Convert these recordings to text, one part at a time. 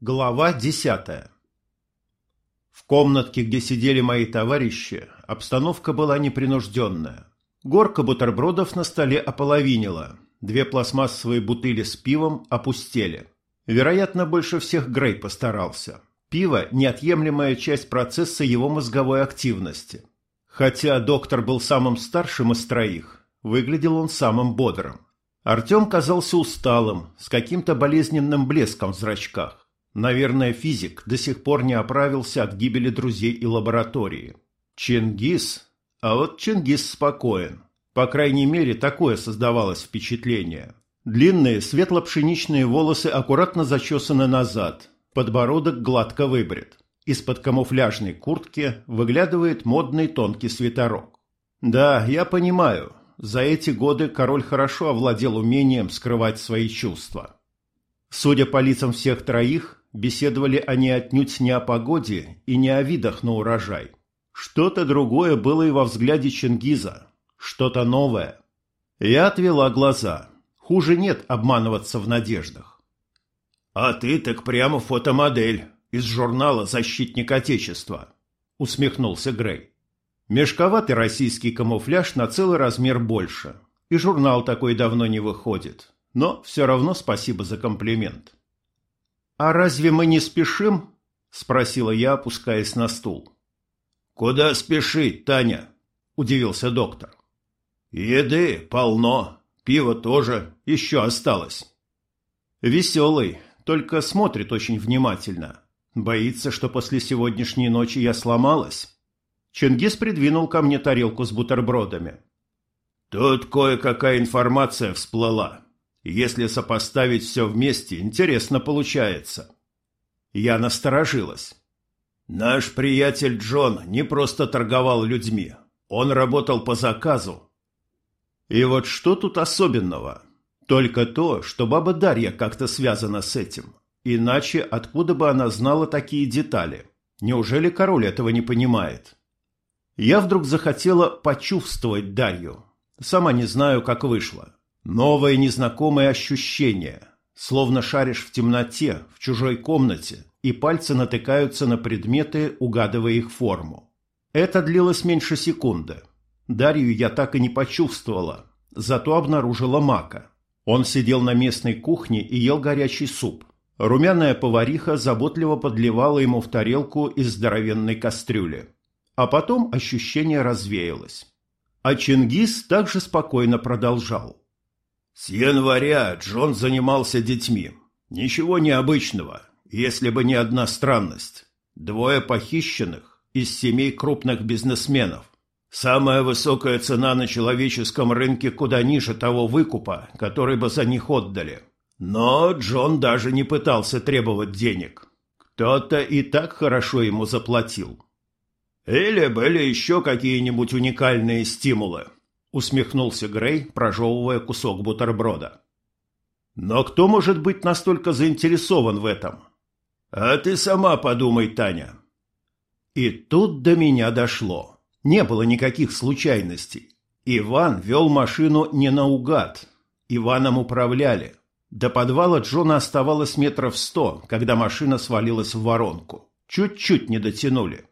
Глава десятая В комнатке, где сидели мои товарищи, обстановка была непринужденная. Горка бутербродов на столе ополовинила, две пластмассовые бутыли с пивом опустели. Вероятно, больше всех Грей постарался. Пиво – неотъемлемая часть процесса его мозговой активности. Хотя доктор был самым старшим из троих, выглядел он самым бодрым. Артем казался усталым, с каким-то болезненным блеском в зрачках. Наверное, физик до сих пор не оправился от гибели друзей и лаборатории. Чингис? А вот Чингис спокоен. По крайней мере, такое создавалось впечатление. Длинные светло-пшеничные волосы аккуратно зачесаны назад, подбородок гладко выбрит. Из-под камуфляжной куртки выглядывает модный тонкий свитерок. Да, я понимаю, за эти годы король хорошо овладел умением скрывать свои чувства. Судя по лицам всех троих, беседовали они отнюдь не о погоде и не о видах на урожай. Что-то другое было и во взгляде Чингиза, что-то новое. Я отвела глаза. Хуже нет обманываться в надеждах. «А ты так прямо фотомодель из журнала «Защитник Отечества», — усмехнулся Грей. Мешковатый российский камуфляж на целый размер больше. И журнал такой давно не выходит. Но все равно спасибо за комплимент. «А разве мы не спешим?» – спросила я, опускаясь на стул. «Куда спешить, Таня?» – удивился доктор. «Еды полно, пиво тоже еще осталось». Веселый, только смотрит очень внимательно. Боится, что после сегодняшней ночи я сломалась. Чингис придвинул ко мне тарелку с бутербродами. «Тут кое-какая информация всплыла. Если сопоставить все вместе, интересно получается». Я насторожилась. «Наш приятель Джон не просто торговал людьми. Он работал по заказу». И вот что тут особенного? Только то, что баба Дарья как-то связана с этим. Иначе откуда бы она знала такие детали? Неужели король этого не понимает?» Я вдруг захотела почувствовать Дарью. Сама не знаю, как вышло. Новое незнакомое ощущение. Словно шаришь в темноте, в чужой комнате, и пальцы натыкаются на предметы, угадывая их форму. Это длилось меньше секунды. Дарью я так и не почувствовала, зато обнаружила Мака. Он сидел на местной кухне и ел горячий суп. Румяная повариха заботливо подливала ему в тарелку из здоровенной кастрюли. А потом ощущение развеялось. А Чингис также спокойно продолжал. С января Джон занимался детьми. Ничего необычного, если бы не одна странность. Двое похищенных из семей крупных бизнесменов. Самая высокая цена на человеческом рынке куда ниже того выкупа, который бы за них отдали. Но Джон даже не пытался требовать денег. Кто-то и так хорошо ему заплатил. Или были еще какие-нибудь уникальные стимулы, усмехнулся Грей, прожевывая кусок бутерброда. Но кто может быть настолько заинтересован в этом? А ты сама подумай, Таня. И тут до меня дошло. Не было никаких случайностей. Иван вел машину не наугад. Иваном управляли. До подвала Джона оставалось метров сто, когда машина свалилась в воронку. Чуть-чуть не дотянули.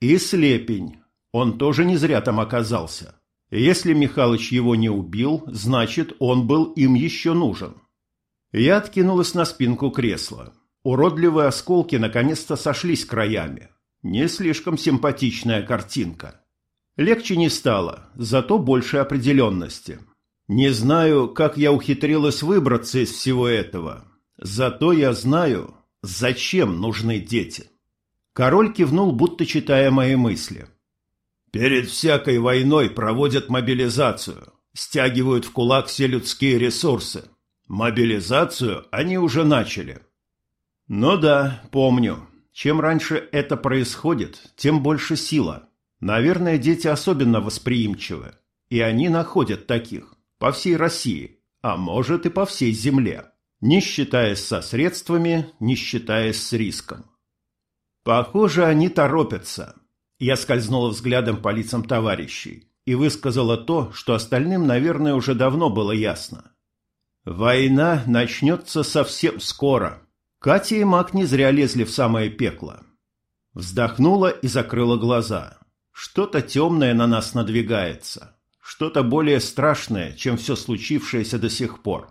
И слепень. Он тоже не зря там оказался. Если Михалыч его не убил, значит, он был им еще нужен. Я откинулась на спинку кресла. Уродливые осколки наконец-то сошлись краями. Не слишком симпатичная картинка. Легче не стало, зато больше определенности. Не знаю, как я ухитрилась выбраться из всего этого. Зато я знаю, зачем нужны дети. Король кивнул, будто читая мои мысли. «Перед всякой войной проводят мобилизацию, стягивают в кулак все людские ресурсы. Мобилизацию они уже начали». «Ну да, помню. Чем раньше это происходит, тем больше сила. Наверное, дети особенно восприимчивы. И они находят таких по всей России, а может и по всей земле, не считаясь со средствами, не считаясь с риском. Похоже, они торопятся. Я скользнула взглядом по лицам товарищей и высказала то, что остальным, наверное, уже давно было ясно. Война начнется совсем скоро. Катя и Мак не зря лезли в самое пекло. Вздохнула и закрыла глаза. Что-то темное на нас надвигается. Что-то более страшное, чем все случившееся до сих пор.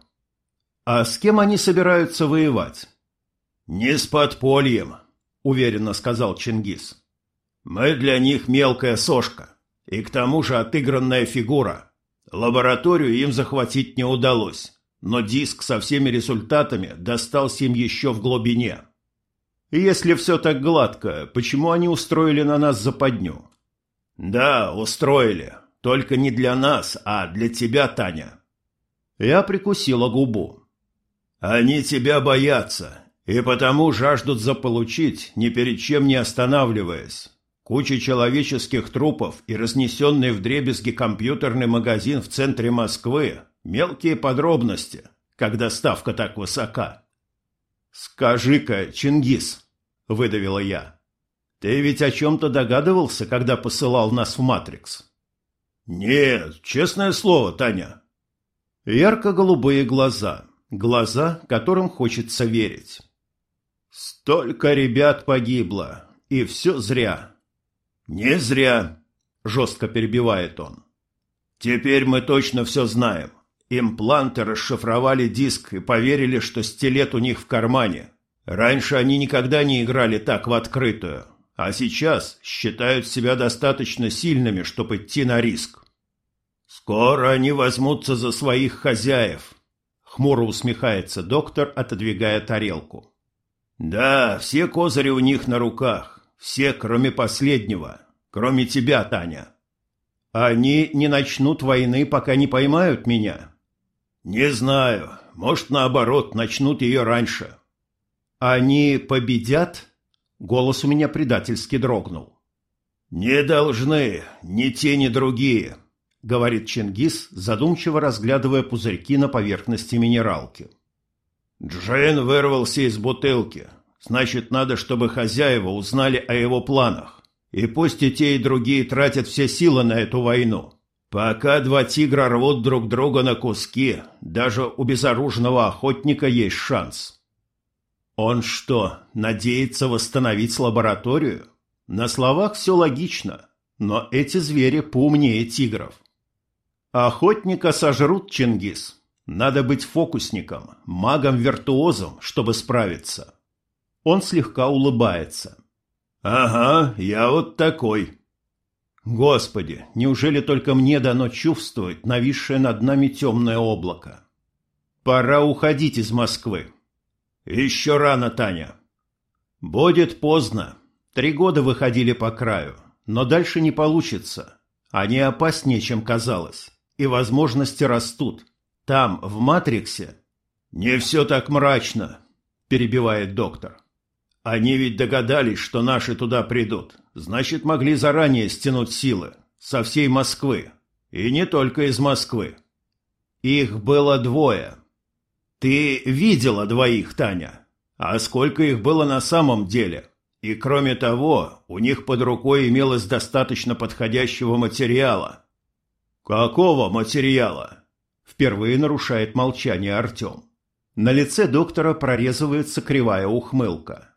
А с кем они собираются воевать? «Не с подпольем», — уверенно сказал Чингис. «Мы для них мелкая сошка, и к тому же отыгранная фигура. Лабораторию им захватить не удалось, но диск со всеми результатами достался им еще в глубине. Если все так гладко, почему они устроили на нас западню? Да, устроили. Только не для нас, а для тебя, Таня. Я прикусила губу. Они тебя боятся, и потому жаждут заполучить, ни перед чем не останавливаясь. Куча человеческих трупов и разнесенный вдребезги компьютерный магазин в центре Москвы – мелкие подробности, когда ставка так высока. «Скажи-ка, Чингис», – выдавила я, – «ты ведь о чем-то догадывался, когда посылал нас в «Матрикс»?» «Нет, честное слово, Таня». Ярко-голубые глаза, глаза, которым хочется верить. «Столько ребят погибло, и все зря». «Не зря», – жестко перебивает он. «Теперь мы точно все знаем. Импланты расшифровали диск и поверили, что стилет у них в кармане. Раньше они никогда не играли так в открытую, а сейчас считают себя достаточно сильными, чтобы идти на риск. «Скоро они возьмутся за своих хозяев», — хмуро усмехается доктор, отодвигая тарелку. «Да, все козыри у них на руках, все, кроме последнего, кроме тебя, Таня. Они не начнут войны, пока не поймают меня?» «Не знаю. Может, наоборот, начнут ее раньше». «Они победят?» Голос у меня предательски дрогнул. «Не должны, ни те, ни другие», — говорит Чингис, задумчиво разглядывая пузырьки на поверхности минералки. «Джейн вырвался из бутылки. Значит, надо, чтобы хозяева узнали о его планах. И пусть и те, и другие тратят все силы на эту войну. Пока два тигра рвут друг друга на куски, даже у безоружного охотника есть шанс. Он что, надеется восстановить лабораторию? На словах все логично, но эти звери поумнее тигров. Охотника сожрут, Чингис. Надо быть фокусником, магом-виртуозом, чтобы справиться. Он слегка улыбается. «Ага, я вот такой», Господи, неужели только мне дано чувствовать нависшее над нами темное облако? Пора уходить из Москвы. Еще рано, Таня. Будет поздно. Три года выходили по краю, но дальше не получится. Они опаснее, чем казалось, и возможности растут. Там, в Матриксе... Не все так мрачно, перебивает доктор. Они ведь догадались, что наши туда придут. Значит, могли заранее стянуть силы. Со всей Москвы. И не только из Москвы. Их было двое. Ты видела двоих, Таня. А сколько их было на самом деле? И кроме того, у них под рукой имелось достаточно подходящего материала. Какого материала? Впервые нарушает молчание Артем. На лице доктора прорезывается кривая ухмылка.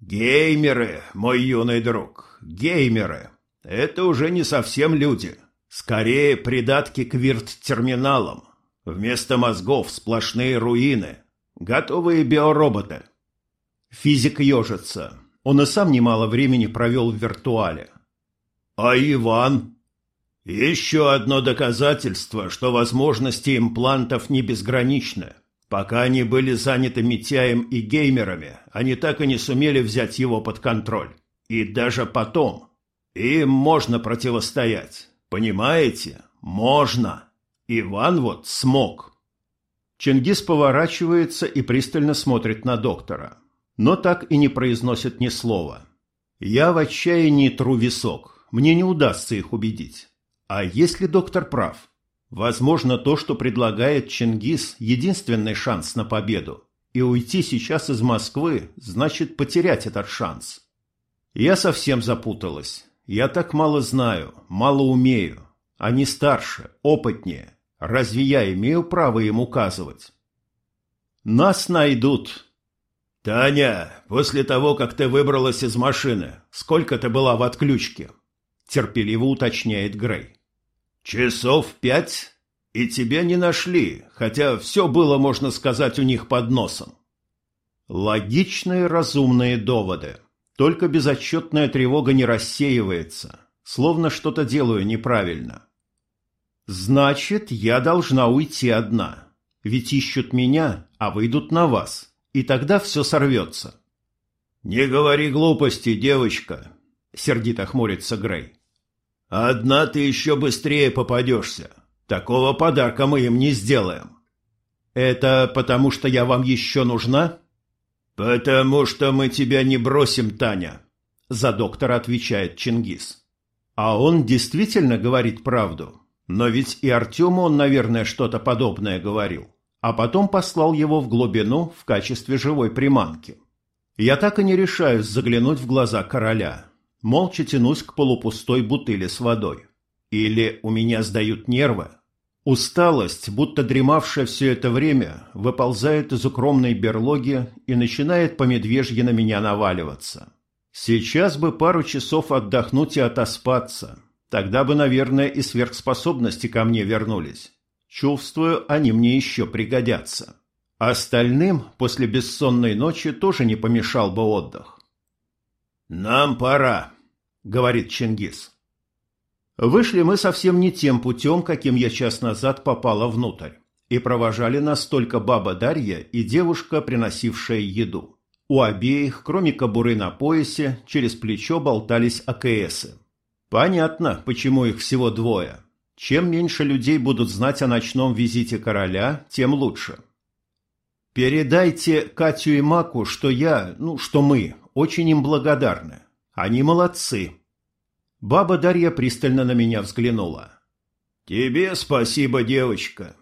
Геймеры, мой юный друг, геймеры. Это уже не совсем люди. Скорее придатки к вирт-терминалам. Вместо мозгов сплошные руины. Готовые биороботы. Физик ежится. Он и сам немало времени провел в виртуале. А Иван? Еще одно доказательство, что возможности имплантов не безграничны. Пока они были заняты Митяем и геймерами, они так и не сумели взять его под контроль. И даже потом. Им можно противостоять. Понимаете? Можно. Иван вот смог. Чингис поворачивается и пристально смотрит на доктора. Но так и не произносит ни слова. Я в отчаянии тру висок. Мне не удастся их убедить. А если доктор прав? Возможно, то, что предлагает Чингис, единственный шанс на победу. И уйти сейчас из Москвы значит потерять этот шанс. Я совсем запуталась. Я так мало знаю, мало умею. Они старше, опытнее. Разве я имею право им указывать? Нас найдут. «Таня, после того, как ты выбралась из машины, сколько ты была в отключке?» Терпеливо уточняет Грей. «Часов пять? И тебя не нашли, хотя все было, можно сказать, у них под носом». Логичные разумные доводы. Только безотчетная тревога не рассеивается, словно что-то делаю неправильно. Значит, я должна уйти одна. Ведь ищут меня, а выйдут на вас. И тогда все сорвется. «Не говори глупости, девочка», — сердито хмурится Грей. «Одна ты еще быстрее попадешься. Такого подарка мы им не сделаем». «Это потому, что я вам еще нужна?» «Потому что мы тебя не бросим, Таня», — за доктора отвечает Чингис. А он действительно говорит правду. Но ведь и Артему он, наверное, что-то подобное говорил. А потом послал его в глубину в качестве живой приманки. Я так и не решаюсь заглянуть в глаза короля. Молча тянусь к полупустой бутыли с водой. Или у меня сдают нервы, Усталость, будто дремавшая все это время, выползает из укромной берлоги и начинает по медвежье на меня наваливаться. Сейчас бы пару часов отдохнуть и отоспаться. Тогда бы, наверное, и сверхспособности ко мне вернулись. Чувствую, они мне еще пригодятся. Остальным после бессонной ночи тоже не помешал бы отдых. «Нам пора», — говорит Чингис. Вышли мы совсем не тем путем, каким я час назад попала внутрь, и провожали нас только баба Дарья и девушка, приносившая еду. У обеих, кроме кобуры на поясе, через плечо болтались АКСы. Понятно, почему их всего двое. Чем меньше людей будут знать о ночном визите короля, тем лучше. Передайте Катю и Маку, что я, ну, что мы, очень им благодарны. Они молодцы, Баба Дарья пристально на меня взглянула. «Тебе спасибо, девочка».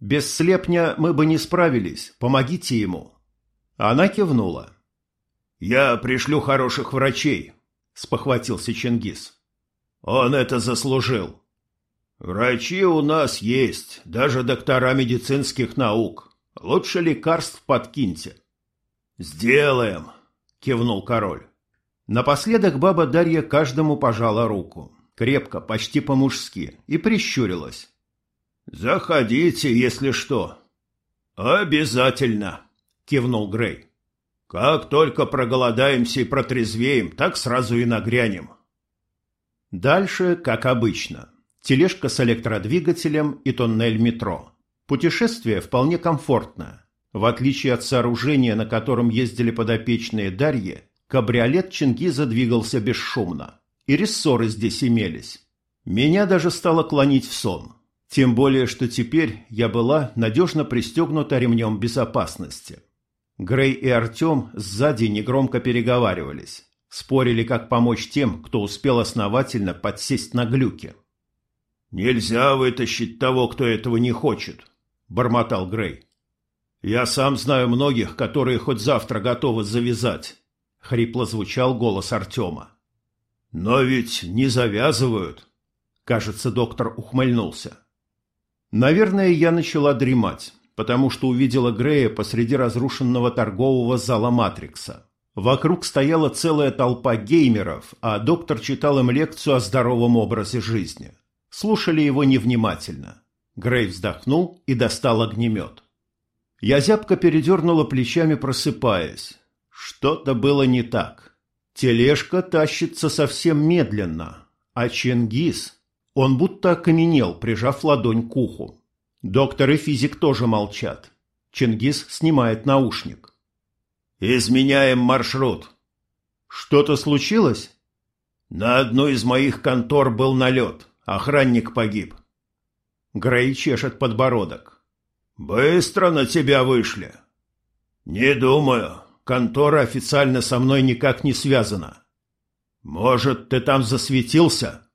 «Без слепня мы бы не справились. Помогите ему». Она кивнула. «Я пришлю хороших врачей», — спохватился Чингис. «Он это заслужил». «Врачи у нас есть, даже доктора медицинских наук. Лучше лекарств подкиньте». «Сделаем», — кивнул король. Напоследок баба Дарья каждому пожала руку, крепко, почти по-мужски, и прищурилась. «Заходите, если что». «Обязательно», — кивнул Грей. «Как только проголодаемся и протрезвеем, так сразу и нагрянем». Дальше, как обычно, тележка с электродвигателем и тоннель метро. Путешествие вполне комфортное. В отличие от сооружения, на котором ездили подопечные Дарьи, Кабриолет Чингиза двигался бесшумно. И рессоры здесь имелись. Меня даже стало клонить в сон. Тем более, что теперь я была надежно пристегнута ремнем безопасности. Грей и Артем сзади негромко переговаривались. Спорили, как помочь тем, кто успел основательно подсесть на глюки. «Нельзя вытащить того, кто этого не хочет», — бормотал Грей. «Я сам знаю многих, которые хоть завтра готовы завязать, — хрипло звучал голос Артема. «Но ведь не завязывают!» Кажется, доктор ухмыльнулся. Наверное, я начала дремать, потому что увидела Грея посреди разрушенного торгового зала «Матрикса». Вокруг стояла целая толпа геймеров, а доктор читал им лекцию о здоровом образе жизни. Слушали его невнимательно. Грей вздохнул и достал огнемет. Я зябко передернула плечами, просыпаясь. Что-то было не так. Тележка тащится совсем медленно, а Чингис, он будто окаменел, прижав ладонь к уху. Доктор и физик тоже молчат. Чингис снимает наушник. «Изменяем маршрут». «Что-то случилось?» «На одну из моих контор был налет. Охранник погиб». Грей чешет подбородок. «Быстро на тебя вышли». «Не думаю контора официально со мной никак не связана. Может, ты там засветился?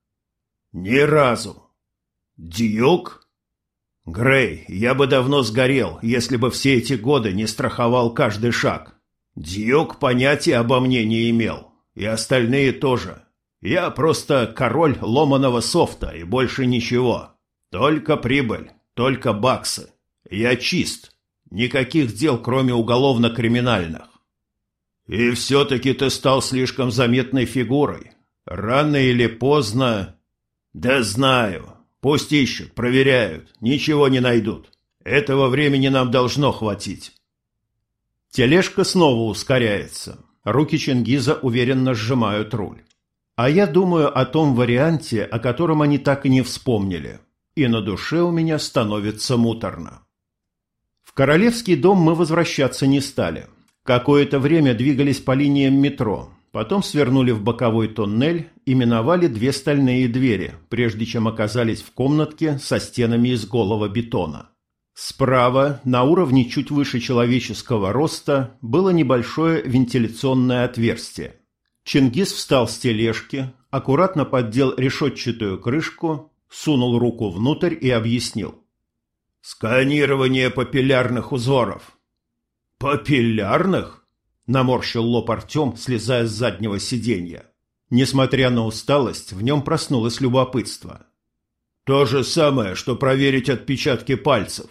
Ни разу. Дьюк? Грей, я бы давно сгорел, если бы все эти годы не страховал каждый шаг. Дьюк понятия обо мне не имел. И остальные тоже. Я просто король ломаного софта и больше ничего. Только прибыль, только баксы. Я чист. Никаких дел, кроме уголовно-криминальных. И все-таки ты стал слишком заметной фигурой. Рано или поздно... Да знаю. Пусть ищут, проверяют, ничего не найдут. Этого времени нам должно хватить. Тележка снова ускоряется. Руки Чингиза уверенно сжимают руль. А я думаю о том варианте, о котором они так и не вспомнили. И на душе у меня становится муторно. В Королевский дом мы возвращаться не стали. Какое-то время двигались по линиям метро, потом свернули в боковой тоннель и миновали две стальные двери, прежде чем оказались в комнатке со стенами из голого бетона. Справа, на уровне чуть выше человеческого роста, было небольшое вентиляционное отверстие. Чингис встал с тележки, аккуратно поддел решетчатую крышку, сунул руку внутрь и объяснил. «Сканирование папиллярных узоров». «Папиллярных?» – наморщил лоб Артем, слезая с заднего сиденья. Несмотря на усталость, в нем проснулось любопытство. «То же самое, что проверить отпечатки пальцев.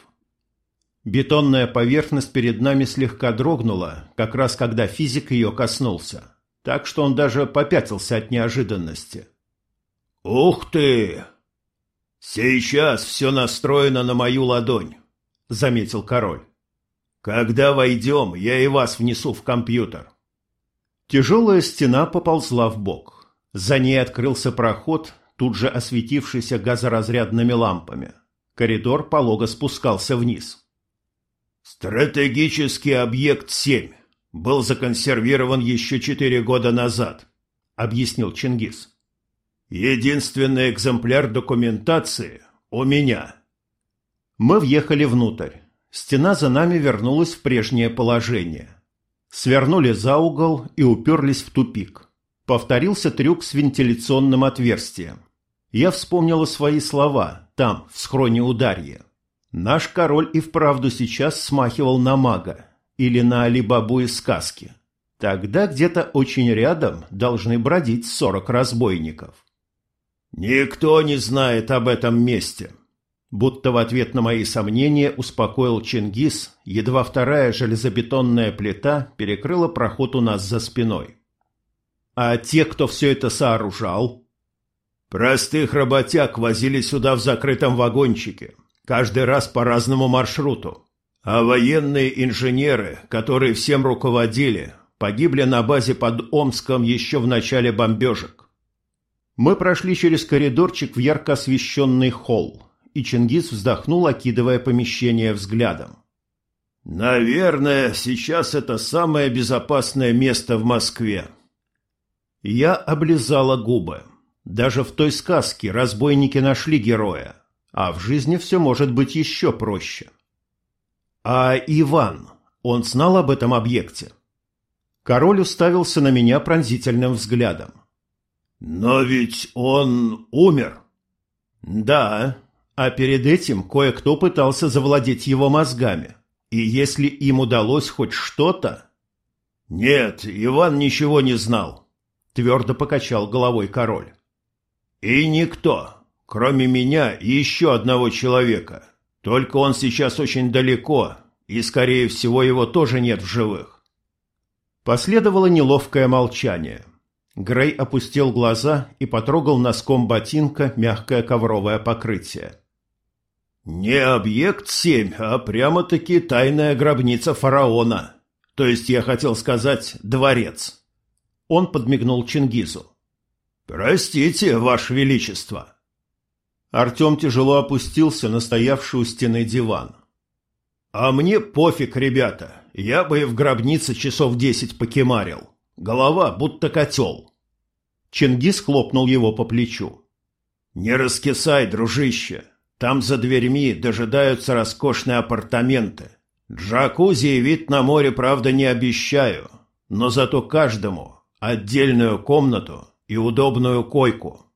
Бетонная поверхность перед нами слегка дрогнула, как раз когда физик ее коснулся. Так что он даже попятился от неожиданности. «Ух ты! Сейчас все настроено на мою ладонь», — заметил король. «Когда войдем, я и вас внесу в компьютер». Тяжелая стена поползла в бок. За ней открылся проход, тут же осветившийся газоразрядными лампами. Коридор полого спускался вниз. «Стратегический объект 7 был законсервирован еще четыре года назад», — объяснил Чингис. «Единственный экземпляр документации у меня». Мы въехали внутрь. Стена за нами вернулась в прежнее положение. Свернули за угол и уперлись в тупик. Повторился трюк с вентиляционным отверстием. Я вспомнила свои слова там, в схроне ударья. Наш король и вправду сейчас смахивал на мага или на Алибабу из сказки. Тогда где-то очень рядом должны бродить сорок разбойников. «Никто не знает об этом месте», Будто в ответ на мои сомнения успокоил Чингис, едва вторая железобетонная плита перекрыла проход у нас за спиной. А те, кто все это сооружал? Простых работяг возили сюда в закрытом вагончике, Каждый раз по разному маршруту. А военные инженеры, которые всем руководили, погибли на базе под Омском еще в начале бомбежек. Мы прошли через коридорчик в ярко освещенный холл, и Чингис вздохнул, окидывая помещение взглядом. «Наверное, сейчас это самое безопасное место в Москве». Я облизала губы. Даже в той сказке разбойники нашли героя, а в жизни все может быть еще проще. А Иван, он знал об этом объекте? Король уставился на меня пронзительным взглядом. «Но ведь он умер». «Да, а перед этим кое-кто пытался завладеть его мозгами. И если им удалось хоть что-то...» «Нет, Иван ничего не знал», — твердо покачал головой король. «И никто, Кроме меня и еще одного человека. Только он сейчас очень далеко, и, скорее всего, его тоже нет в живых. Последовало неловкое молчание. Грей опустил глаза и потрогал носком ботинка мягкое ковровое покрытие. «Не объект семь, а прямо-таки тайная гробница фараона. То есть, я хотел сказать, дворец». Он подмигнул Чингизу. «Простите, Ваше Величество». Артем тяжело опустился на стоявший у стены диван. «А мне пофиг, ребята. Я бы в гробнице часов десять покемарил. Голова будто котел». Чингис хлопнул его по плечу. «Не раскисай, дружище. Там за дверьми дожидаются роскошные апартаменты. Джакузи и вид на море, правда, не обещаю, но зато каждому отдельную комнату и удобную койку».